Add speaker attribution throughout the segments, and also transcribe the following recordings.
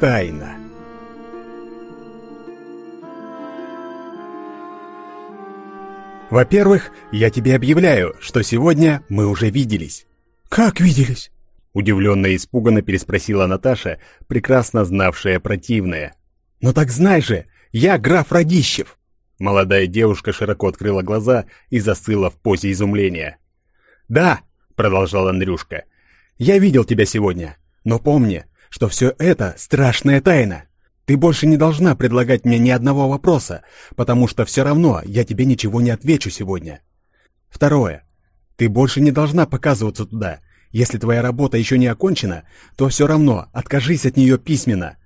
Speaker 1: Тайна. Во-первых, я тебе объявляю, что сегодня мы уже виделись.
Speaker 2: Как виделись?
Speaker 1: Удивленно и испуганно переспросила Наташа, прекрасно знавшая противное. «Ну так знай же, я граф Радищев!» Молодая девушка широко открыла глаза и застыла в позе изумления. «Да!» — продолжал Андрюшка. «Я видел тебя сегодня, но помни, что все это страшная тайна. Ты больше не должна предлагать мне ни одного вопроса, потому что все равно я тебе ничего не отвечу сегодня. Второе. Ты больше не должна показываться туда. Если твоя работа еще не окончена, то все равно откажись от нее письменно.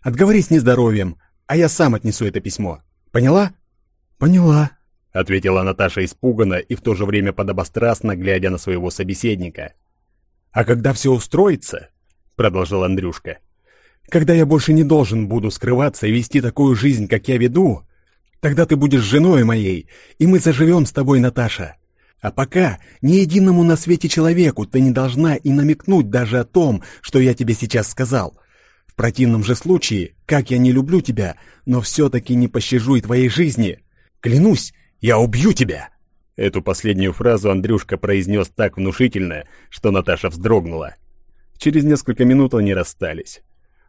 Speaker 1: Отговорись нездоровьем, а я сам отнесу это письмо. Поняла?
Speaker 2: Поняла,
Speaker 1: ответила Наташа испуганно и в то же время подобострастно, глядя на своего собеседника. А когда все устроится, продолжил Андрюшка, когда я больше не должен буду скрываться и вести такую жизнь, как я веду, тогда ты будешь женой моей, и мы заживем с тобой, Наташа. А пока ни единому на свете человеку ты не должна и намекнуть даже о том, что я тебе сейчас сказал. В противном же случае, как я не люблю тебя, но все-таки не пощажу и твоей жизни. Клянусь, я убью тебя!» Эту последнюю фразу Андрюшка произнес так внушительно, что Наташа вздрогнула. Через несколько минут они расстались.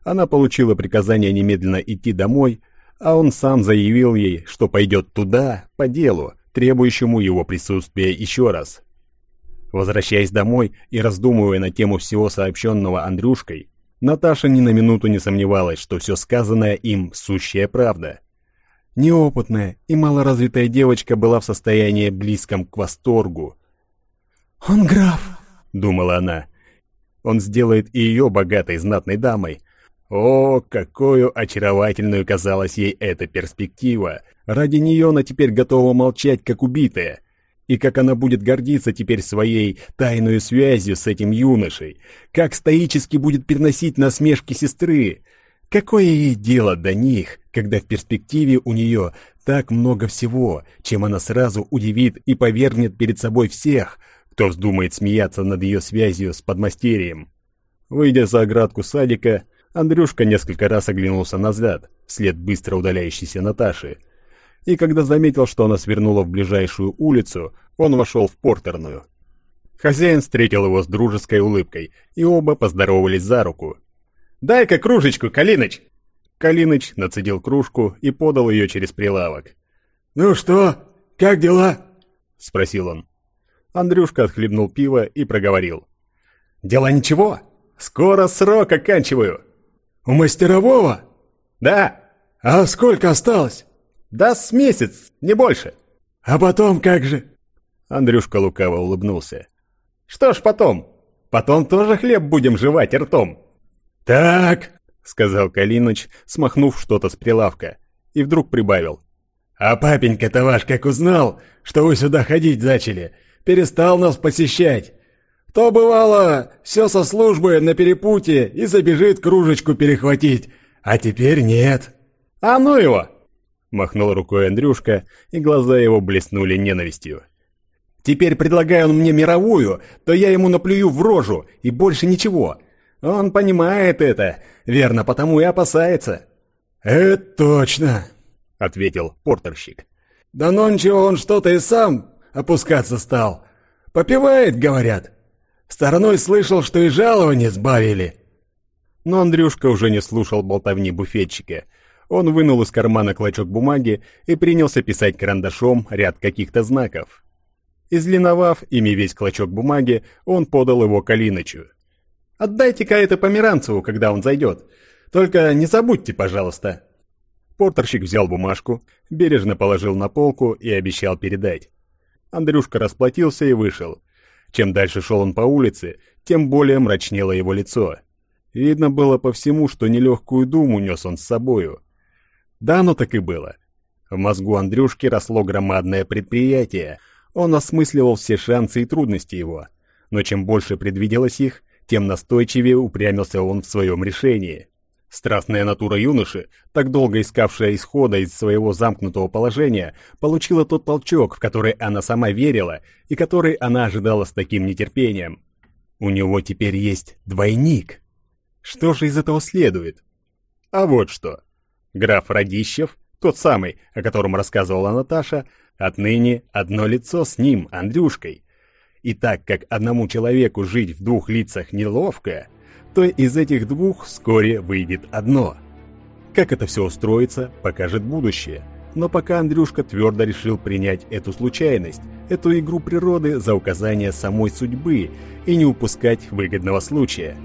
Speaker 1: Она получила приказание немедленно идти домой, а он сам заявил ей, что пойдет туда, по делу, требующему его присутствия еще раз. Возвращаясь домой и раздумывая на тему всего сообщенного Андрюшкой, Наташа ни на минуту не сомневалась, что все сказанное им – сущая правда. Неопытная и малоразвитая девочка была в состоянии близком к восторгу.
Speaker 2: «Он граф!»
Speaker 1: – думала она. «Он сделает и ее богатой знатной дамой, о, какую очаровательную казалась ей эта перспектива! Ради нее она теперь готова молчать, как убитая. И как она будет гордиться теперь своей тайной связью с этим юношей, как стоически будет переносить насмешки сестры. Какое ей дело до них, когда в перспективе у нее так много всего, чем она сразу удивит и повергнет перед собой всех, кто вздумает смеяться над ее связью с подмастерьем. Выйдя за оградку садика, Андрюшка несколько раз оглянулся назад, вслед быстро удаляющейся Наташи. И когда заметил, что она свернула в ближайшую улицу, он вошел в портерную. Хозяин встретил его с дружеской улыбкой, и оба поздоровались за руку. «Дай-ка кружечку, Калиныч!» Калиныч нацедил кружку и подал ее через прилавок.
Speaker 2: «Ну что, как дела?»
Speaker 1: — спросил он. Андрюшка отхлебнул пиво и проговорил. «Дела ничего, скоро срок оканчиваю!»
Speaker 2: «У мастерового?»
Speaker 1: «Да».
Speaker 2: «А сколько осталось?»
Speaker 1: «Да с месяц, не больше».
Speaker 2: «А потом как же?»
Speaker 1: Андрюшка лукаво улыбнулся. «Что ж потом? Потом тоже хлеб будем жевать ртом».
Speaker 2: «Так», —
Speaker 1: сказал Калиныч, смахнув что-то с прилавка, и вдруг прибавил.
Speaker 2: «А папенька-то ваш как узнал, что вы сюда ходить начали, перестал нас посещать. То бывало, все со службы на перепутье и забежит кружечку перехватить, а теперь нет.
Speaker 1: А ну его! Махнул рукой Андрюшка, и глаза его блеснули ненавистью. Теперь предлагая он мне мировую, то я ему наплюю в рожу, и больше ничего. Он понимает это, верно, потому и опасается.
Speaker 2: «Это точно», —
Speaker 1: ответил портерщик.
Speaker 2: «Да нонче он что-то и сам опускаться стал. Попивает, говорят. Стороной слышал, что и жалование сбавили.
Speaker 1: Но Андрюшка уже не слушал болтовни буфетчика. Он вынул из кармана клочок бумаги и принялся писать карандашом ряд каких-то знаков. Излиновав ими весь клочок бумаги, он подал его Калинычу. «Отдайте-ка это Померанцеву, когда он зайдет. Только не забудьте, пожалуйста». Портерщик взял бумажку, бережно положил на полку и обещал передать. Андрюшка расплатился и вышел. Чем дальше шел он по улице, тем более мрачнело его лицо. Видно было по всему, что нелегкую думу нес он с собою. Да оно так и было. В мозгу Андрюшки росло громадное предприятие. Он осмысливал все шансы и трудности его. Но чем больше предвиделось их, тем настойчивее упрямился он в своем решении. Страстная натура юноши, так долго искавшая исхода из своего замкнутого положения, получила тот толчок, в который она сама верила и который она ожидала с таким нетерпением. У него теперь есть двойник. Что же из этого следует? А вот что. Граф Радищев, тот самый, о котором рассказывала Наташа, отныне одно лицо с ним, Андрюшкой. И так как одному человеку жить в двух лицах неловко, то из этих двух вскоре выйдет одно. Как это все устроится, покажет будущее. Но пока Андрюшка твердо решил принять эту случайность, эту игру природы за указание самой судьбы и не упускать выгодного случая.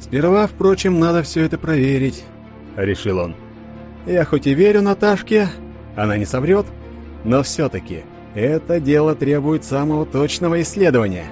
Speaker 2: «Сперва, впрочем, надо все это проверить», — решил он. «Я хоть и верю Наташке, она не соврет, но все-таки это дело требует самого точного исследования».